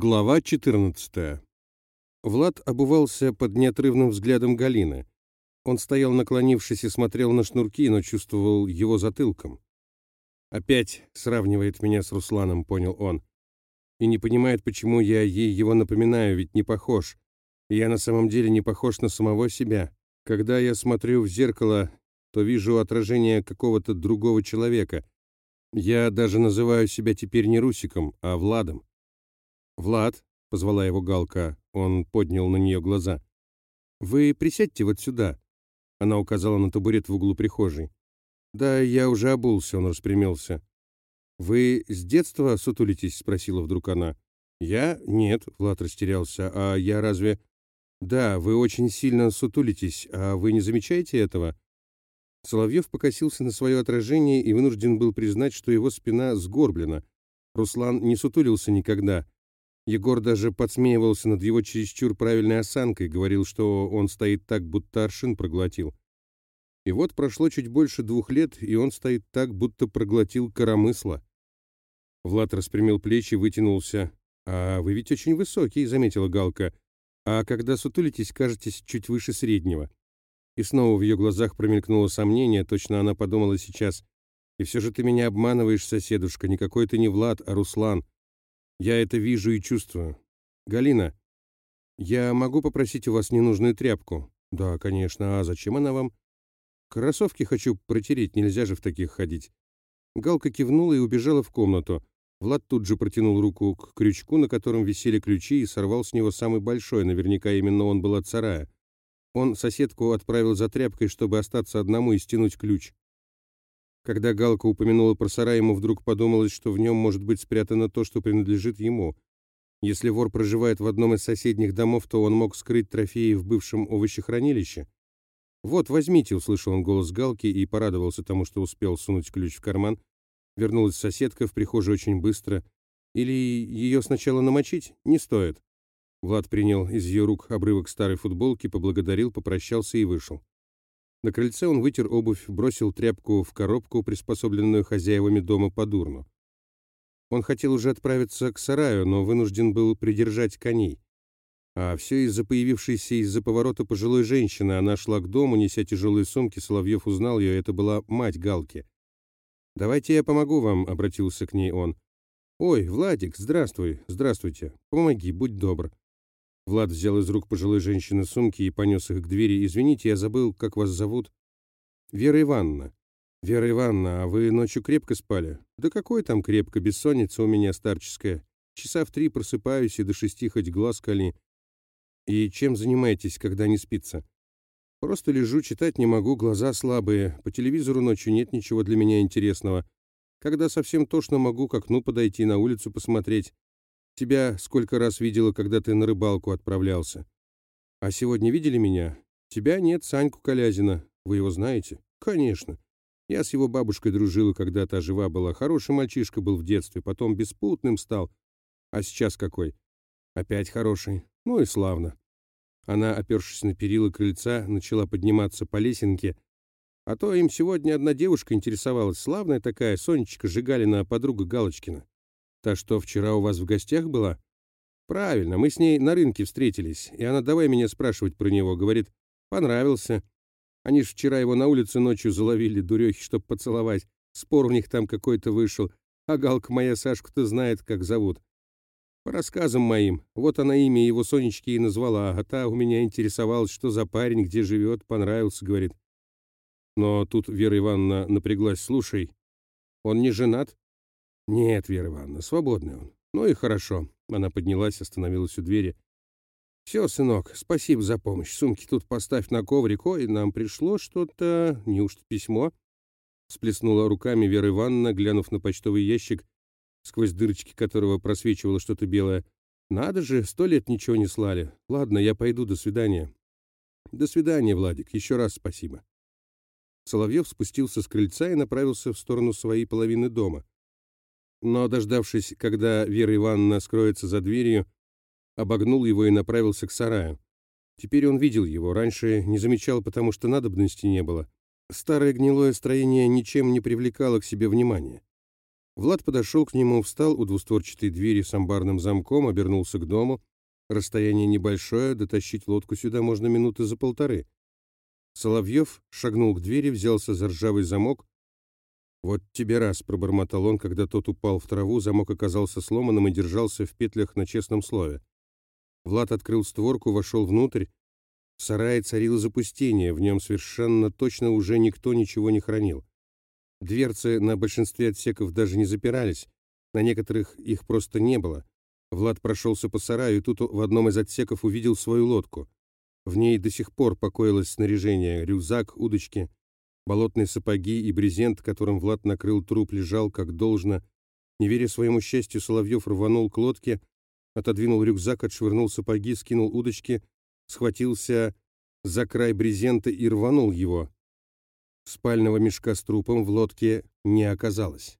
Глава 14. Влад обувался под неотрывным взглядом Галины. Он стоял наклонившись и смотрел на шнурки, но чувствовал его затылком. «Опять сравнивает меня с Русланом», — понял он. «И не понимает, почему я ей его напоминаю, ведь не похож. Я на самом деле не похож на самого себя. Когда я смотрю в зеркало, то вижу отражение какого-то другого человека. Я даже называю себя теперь не Русиком, а Владом. «Влад», — позвала его Галка, он поднял на нее глаза. «Вы присядьте вот сюда», — она указала на табурет в углу прихожей. «Да, я уже обулся», — он распрямился. «Вы с детства сутулитесь?» — спросила вдруг она. «Я? Нет», — Влад растерялся. «А я разве...» «Да, вы очень сильно сутулитесь, а вы не замечаете этого?» Соловьев покосился на свое отражение и вынужден был признать, что его спина сгорблена. Руслан не сутулился никогда. Егор даже подсмеивался над его чересчур правильной осанкой, говорил, что он стоит так, будто аршин проглотил. И вот прошло чуть больше двух лет, и он стоит так, будто проглотил коромысла. Влад распрямил плечи, вытянулся. «А вы ведь очень высокий», — заметила Галка. «А когда сутулитесь, кажетесь чуть выше среднего». И снова в ее глазах промелькнуло сомнение, точно она подумала сейчас. «И все же ты меня обманываешь, соседушка, никакой ты не Влад, а Руслан. Я это вижу и чувствую. Галина, я могу попросить у вас ненужную тряпку? Да, конечно. А зачем она вам? Кроссовки хочу протереть, нельзя же в таких ходить. Галка кивнула и убежала в комнату. Влад тут же протянул руку к крючку, на котором висели ключи, и сорвал с него самый большой, наверняка именно он был от сарая. Он соседку отправил за тряпкой, чтобы остаться одному и стянуть ключ. Когда Галка упомянула про сарай, ему вдруг подумалось, что в нем может быть спрятано то, что принадлежит ему. Если вор проживает в одном из соседних домов, то он мог скрыть трофеи в бывшем овощехранилище. «Вот, возьмите», — услышал он голос Галки и порадовался тому, что успел сунуть ключ в карман. Вернулась соседка в прихожей очень быстро. «Или ее сначала намочить? Не стоит». Влад принял из ее рук обрывок старой футболки, поблагодарил, попрощался и вышел. На крыльце он вытер обувь, бросил тряпку в коробку, приспособленную хозяевами дома по дурну. Он хотел уже отправиться к сараю, но вынужден был придержать коней. А все из-за появившейся из-за поворота пожилой женщины. Она шла к дому, неся тяжелые сумки. Соловьев узнал ее, это была мать Галки. «Давайте я помогу вам», — обратился к ней он. «Ой, Владик, здравствуй, здравствуйте. Помоги, будь добр». Влад взял из рук пожилой женщины сумки и понес их к двери. «Извините, я забыл, как вас зовут?» «Вера Ивановна». «Вера Ивановна, а вы ночью крепко спали?» «Да какой там крепко, бессонница у меня старческая. Часа в три просыпаюсь и до шести хоть глаз кали». «И чем занимаетесь, когда не спится?» «Просто лежу, читать не могу, глаза слабые. По телевизору ночью нет ничего для меня интересного. Когда совсем тошно, могу к окну подойти, на улицу посмотреть. Тебя сколько раз видела, когда ты на рыбалку отправлялся. А сегодня видели меня? Тебя нет, Саньку Колязина. Вы его знаете? Конечно. Я с его бабушкой дружила, когда та жива была. Хороший мальчишка был в детстве, потом беспутным стал. А сейчас какой? Опять хороший. Ну и славно. Она, опершись на перила крыльца, начала подниматься по лесенке. А то им сегодня одна девушка интересовалась, славная такая, Сонечка Жигалина, подруга Галочкина. Та, что вчера у вас в гостях была? Правильно, мы с ней на рынке встретились, и она давай меня спрашивать про него, говорит, понравился. Они ж вчера его на улице ночью заловили, дурехи, чтоб поцеловать. Спор у них там какой-то вышел, а Галка моя Сашку-то знает, как зовут. По рассказам моим, вот она имя его Сонечки и назвала, а та у меня интересовалась, что за парень, где живет, понравился, говорит. Но тут Вера Ивановна напряглась, слушай, он не женат? «Нет, Вера Ивановна, свободный он. Ну и хорошо». Она поднялась, остановилась у двери. «Все, сынок, спасибо за помощь. Сумки тут поставь на коврик. Ой, нам пришло что-то... Неужто письмо?» Сплеснула руками Вера Ивановна, глянув на почтовый ящик, сквозь дырочки которого просвечивало что-то белое. «Надо же, сто лет ничего не слали. Ладно, я пойду, до свидания». «До свидания, Владик. Еще раз спасибо». Соловьев спустился с крыльца и направился в сторону своей половины дома но, дождавшись, когда Вера Ивановна скроется за дверью, обогнул его и направился к сараю. Теперь он видел его, раньше не замечал, потому что надобности не было. Старое гнилое строение ничем не привлекало к себе внимания. Влад подошел к нему, встал у двустворчатой двери с амбарным замком, обернулся к дому. Расстояние небольшое, дотащить лодку сюда можно минуты за полторы. Соловьев шагнул к двери, взялся за ржавый замок. «Вот тебе раз», — пробормотал он, когда тот упал в траву, замок оказался сломанным и держался в петлях на честном слове. Влад открыл створку, вошел внутрь. В сарае царило запустение, в нем совершенно точно уже никто ничего не хранил. Дверцы на большинстве отсеков даже не запирались, на некоторых их просто не было. Влад прошелся по сараю и тут в одном из отсеков увидел свою лодку. В ней до сих пор покоилось снаряжение, рюкзак, удочки, болотные сапоги и брезент, которым Влад накрыл труп, лежал как должно. Не веря своему счастью, Соловьев рванул к лодке, отодвинул рюкзак, отшвырнул сапоги, скинул удочки, схватился за край брезента и рванул его. Спального мешка с трупом в лодке не оказалось.